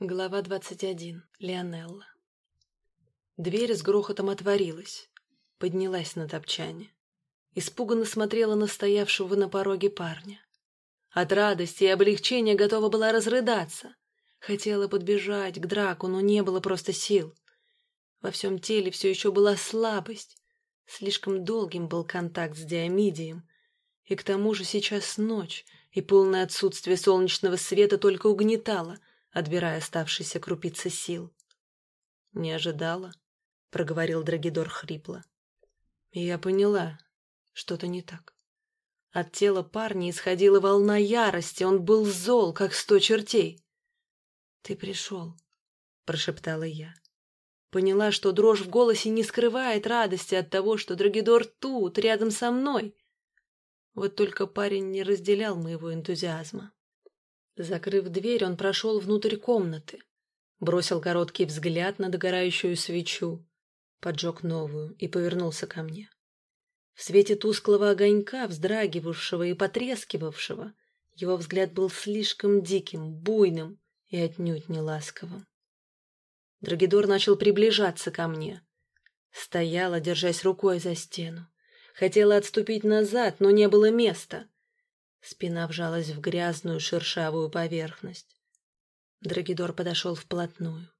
Глава 21. Леонелла. Дверь с грохотом отворилась. Поднялась на топчане. Испуганно смотрела на стоявшего на пороге парня. От радости и облегчения готова была разрыдаться. Хотела подбежать к драку, но не было просто сил. Во всем теле все еще была слабость. Слишком долгим был контакт с Диомидием. И к тому же сейчас ночь, и полное отсутствие солнечного света только угнетало — отбирая оставшиеся крупицы сил. «Не ожидала», — проговорил Драгидор хрипло. И я поняла, что-то не так. От тела парня исходила волна ярости, он был зол, как сто чертей. «Ты пришел», — прошептала я. Поняла, что дрожь в голосе не скрывает радости от того, что Драгидор тут, рядом со мной. Вот только парень не разделял моего энтузиазма. Закрыв дверь, он прошел внутрь комнаты, бросил короткий взгляд на догорающую свечу, поджег новую и повернулся ко мне. В свете тусклого огонька, вздрагивавшего и потрескивавшего, его взгляд был слишком диким, буйным и отнюдь не ласковым. Драгидор начал приближаться ко мне. Стояла, держась рукой за стену. Хотела отступить назад, но не было места. Спина вжалась в грязную шершавую поверхность. Драгидор подошел вплотную.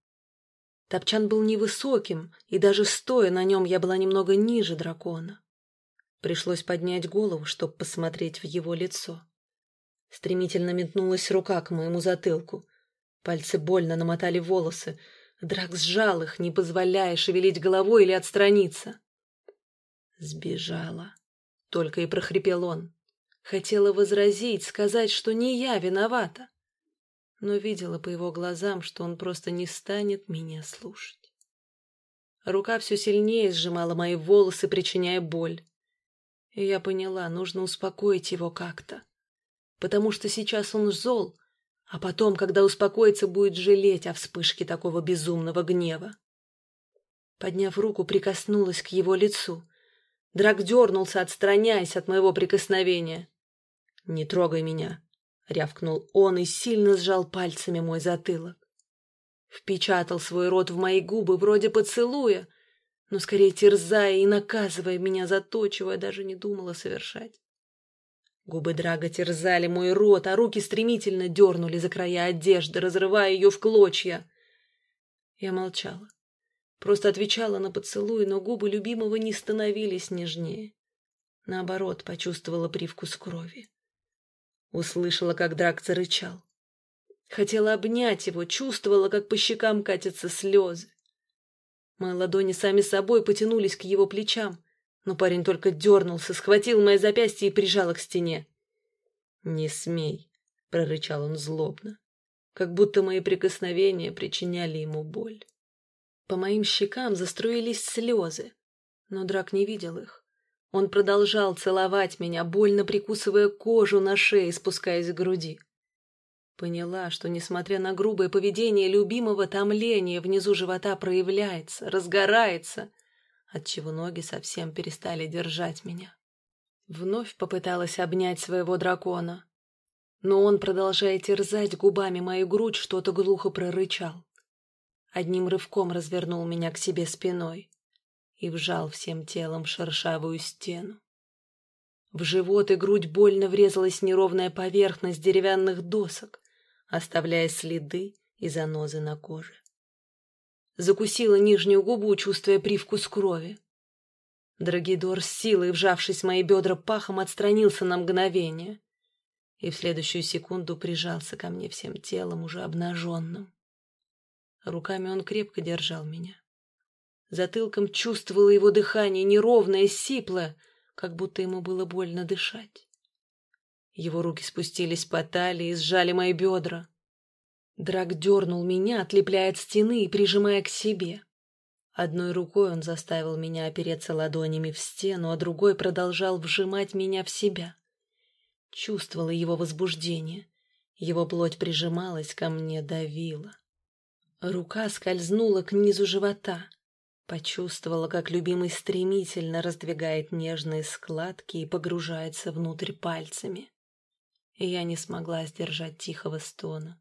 Топчан был невысоким, и даже стоя на нем я была немного ниже дракона. Пришлось поднять голову, чтобы посмотреть в его лицо. Стремительно метнулась рука к моему затылку. Пальцы больно намотали волосы. Драк сжал их, не позволяя шевелить головой или отстраниться. «Сбежала», — только и прохрипел он. Хотела возразить, сказать, что не я виновата, но видела по его глазам, что он просто не станет меня слушать. Рука все сильнее сжимала мои волосы, причиняя боль. И я поняла, нужно успокоить его как-то, потому что сейчас он зол, а потом, когда успокоится, будет жалеть о вспышке такого безумного гнева. Подняв руку, прикоснулась к его лицу. Драк дернулся, отстраняясь от моего прикосновения. «Не трогай меня!» — рявкнул он и сильно сжал пальцами мой затылок. Впечатал свой рот в мои губы, вроде поцелуя, но скорее терзая и наказывая меня за то, чего я даже не думала совершать. Губы Драга терзали мой рот, а руки стремительно дернули за края одежды, разрывая ее в клочья. Я молчала. Просто отвечала на поцелуй, но губы любимого не становились нежнее. Наоборот, почувствовала привкус крови. Услышала, как Драк зарычал. Хотела обнять его, чувствовала, как по щекам катятся слезы. Мои ладони сами собой потянулись к его плечам, но парень только дернулся, схватил мои запястья и прижал к стене. «Не смей», — прорычал он злобно, как будто мои прикосновения причиняли ему боль. По моим щекам заструились слезы, но Драк не видел их. Он продолжал целовать меня, больно прикусывая кожу на шее, спускаясь к груди. Поняла, что, несмотря на грубое поведение любимого, томление внизу живота проявляется, разгорается, отчего ноги совсем перестали держать меня. Вновь попыталась обнять своего дракона, но он, продолжая терзать губами мою грудь, что-то глухо прорычал. Одним рывком развернул меня к себе спиной и вжал всем телом шершавую стену. В живот и грудь больно врезалась неровная поверхность деревянных досок, оставляя следы и занозы на коже. Закусила нижнюю губу, чувствуя привкус крови. Драгидор с силой, вжавшись в мои бедра пахом, отстранился на мгновение и в следующую секунду прижался ко мне всем телом, уже обнаженным. Руками он крепко держал меня. Затылком чувствовала его дыхание, неровное, сиплое, как будто ему было больно дышать. Его руки спустились по талии и сжали мои бедра. Драк дернул меня, отлепляя от стены и прижимая к себе. Одной рукой он заставил меня опереться ладонями в стену, а другой продолжал вжимать меня в себя. Чувствовала его возбуждение. Его плоть прижималась ко мне, давила. Рука скользнула к низу живота. Почувствовала, как любимый стремительно раздвигает нежные складки и погружается внутрь пальцами. И я не смогла сдержать тихого стона.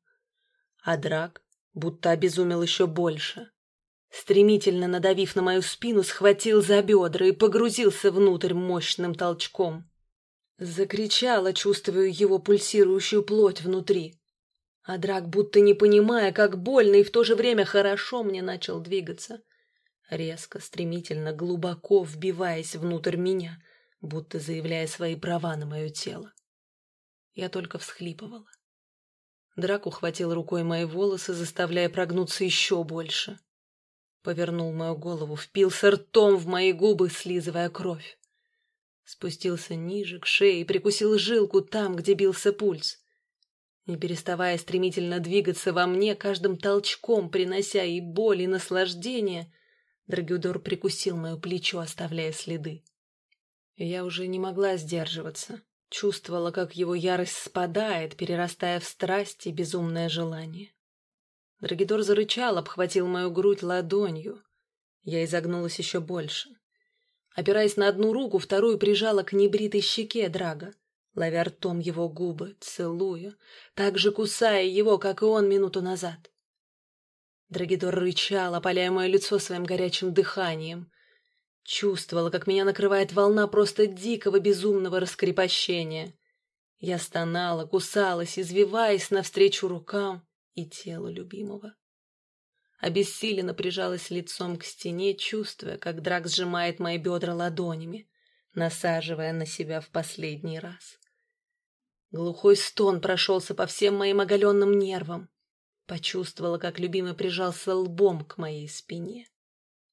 А драк будто обезумел еще больше. Стремительно надавив на мою спину, схватил за бедра и погрузился внутрь мощным толчком. Закричала, чувствуя его пульсирующую плоть внутри. А драк, будто не понимая, как больно и в то же время хорошо мне начал двигаться. Резко, стремительно, глубоко вбиваясь внутрь меня, будто заявляя свои права на мое тело. Я только всхлипывала. Драк ухватил рукой мои волосы, заставляя прогнуться еще больше. Повернул мою голову, впился ртом в мои губы, слизывая кровь. Спустился ниже, к шее, и прикусил жилку там, где бился пульс. Не переставая стремительно двигаться во мне, каждым толчком принося и боль, и наслаждение, Драгюдор прикусил мое плечо, оставляя следы. Я уже не могла сдерживаться. Чувствовала, как его ярость спадает, перерастая в страсть и безумное желание. Драгидор зарычал, обхватил мою грудь ладонью. Я изогнулась еще больше. Опираясь на одну руку, вторую прижала к небритой щеке Драга, ловя ртом его губы, целуя, так же кусая его, как и он минуту назад. Драгидор рычал, опаляя мое лицо своим горячим дыханием. Чувствовала, как меня накрывает волна просто дикого безумного раскрепощения. Я стонала, кусалась, извиваясь навстречу рукам и телу любимого обессиленно прижалась лицом к стене, чувствуя, как Драк сжимает мои бедра ладонями, насаживая на себя в последний раз. Глухой стон прошелся по всем моим оголенным нервам. Почувствовала, как любимый прижался лбом к моей спине.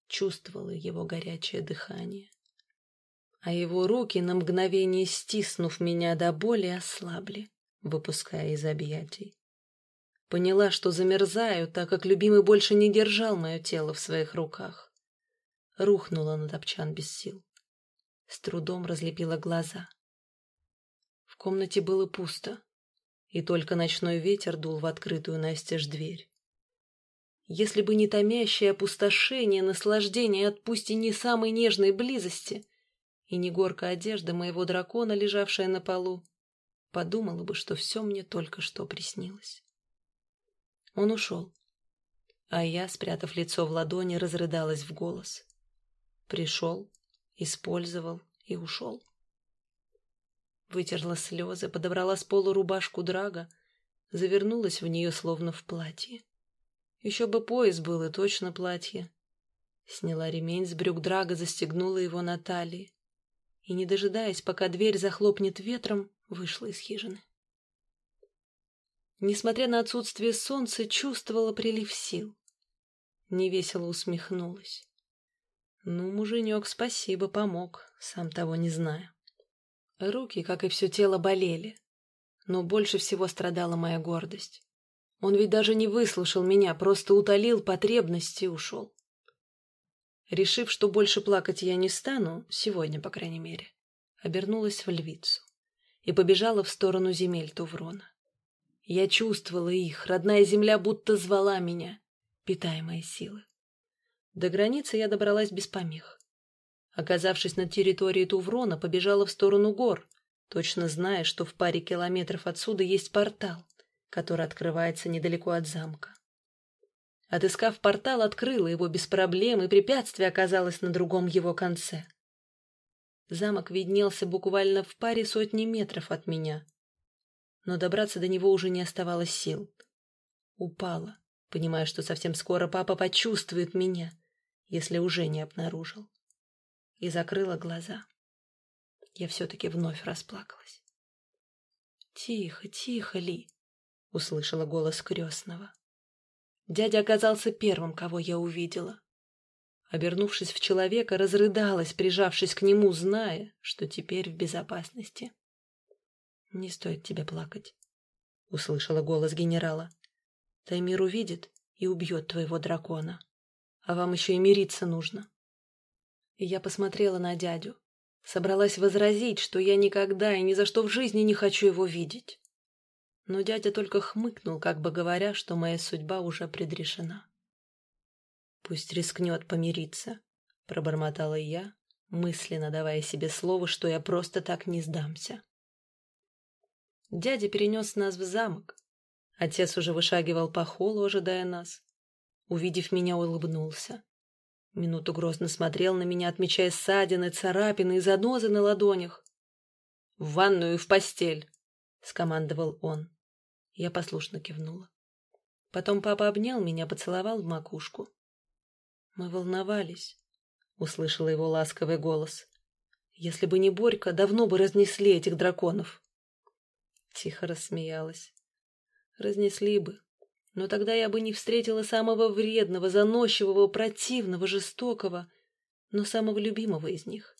Чувствовала его горячее дыхание. А его руки, на мгновение стиснув меня до боли, ослабли, выпуская из объятий. Поняла, что замерзаю, так как любимый больше не держал мое тело в своих руках. Рухнула на топчан без сил. С трудом разлепила глаза. В комнате было пусто, и только ночной ветер дул в открытую настежь дверь. Если бы не томящее опустошение, наслаждение от пусть и не самой нежной близости, и не горка одежды моего дракона, лежавшая на полу, подумала бы, что все мне только что приснилось. Он ушел. А я, спрятав лицо в ладони, разрыдалась в голос. Пришел, использовал и ушел. Вытерла слезы, подобрала с пола рубашку Драга, завернулась в нее словно в платье. Еще бы пояс был и точно платье. Сняла ремень с брюк Драга, застегнула его на талии и, не дожидаясь, пока дверь захлопнет ветром, вышла из хижины. Несмотря на отсутствие солнца, чувствовала прилив сил. Невесело усмехнулась. Ну, муженек, спасибо, помог, сам того не зная. Руки, как и все тело, болели. Но больше всего страдала моя гордость. Он ведь даже не выслушал меня, просто утолил потребности и ушел. Решив, что больше плакать я не стану, сегодня, по крайней мере, обернулась в львицу и побежала в сторону земель Туврона. Я чувствовала их, родная земля будто звала меня, питая мои силы. До границы я добралась без помех. Оказавшись на территории Туврона, побежала в сторону гор, точно зная, что в паре километров отсюда есть портал, который открывается недалеко от замка. Отыскав портал, открыла его без проблем, и препятствие оказалось на другом его конце. Замок виднелся буквально в паре сотни метров от меня, но добраться до него уже не оставалось сил. Упала, понимая, что совсем скоро папа почувствует меня, если уже не обнаружил. И закрыла глаза. Я все-таки вновь расплакалась. «Тихо, тихо, Ли!» — услышала голос крестного. Дядя оказался первым, кого я увидела. Обернувшись в человека, разрыдалась, прижавшись к нему, зная, что теперь в безопасности. «Не стоит тебе плакать», — услышала голос генерала. «Таймир увидит и убьет твоего дракона. А вам еще и мириться нужно». И я посмотрела на дядю. Собралась возразить, что я никогда и ни за что в жизни не хочу его видеть. Но дядя только хмыкнул, как бы говоря, что моя судьба уже предрешена. «Пусть рискнет помириться», — пробормотала я, мысленно давая себе слово, что я просто так не сдамся. Дядя перенес нас в замок, Отец уже вышагивал по холлу, ожидая нас. Увидев меня, улыбнулся. Минуту грозно смотрел на меня, отмечая ссадины, царапины и занозы на ладонях. «В ванную и в постель!» — скомандовал он. Я послушно кивнула. Потом папа обнял меня, поцеловал в макушку. «Мы волновались», — услышала его ласковый голос. «Если бы не Борька, давно бы разнесли этих драконов». Тихо рассмеялась. «Разнесли бы, но тогда я бы не встретила самого вредного, заносчивого, противного, жестокого, но самого любимого из них.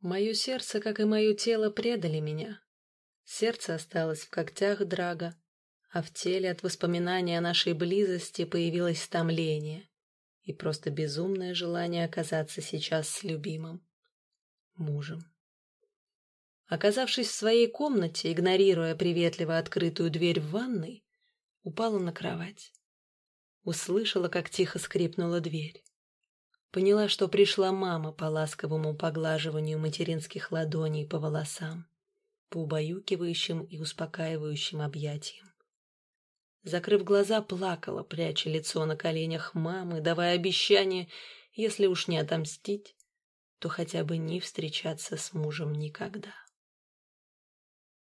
Мое сердце, как и мое тело, предали меня. Сердце осталось в когтях Драга, а в теле от воспоминания о нашей близости появилось томление и просто безумное желание оказаться сейчас с любимым мужем. Оказавшись в своей комнате, игнорируя приветливо открытую дверь в ванной, упала на кровать. Услышала, как тихо скрипнула дверь. Поняла, что пришла мама по ласковому поглаживанию материнских ладоней по волосам, по убаюкивающим и успокаивающим объятиям. Закрыв глаза, плакала, пряча лицо на коленях мамы, давая обещание, если уж не отомстить, то хотя бы не встречаться с мужем никогда.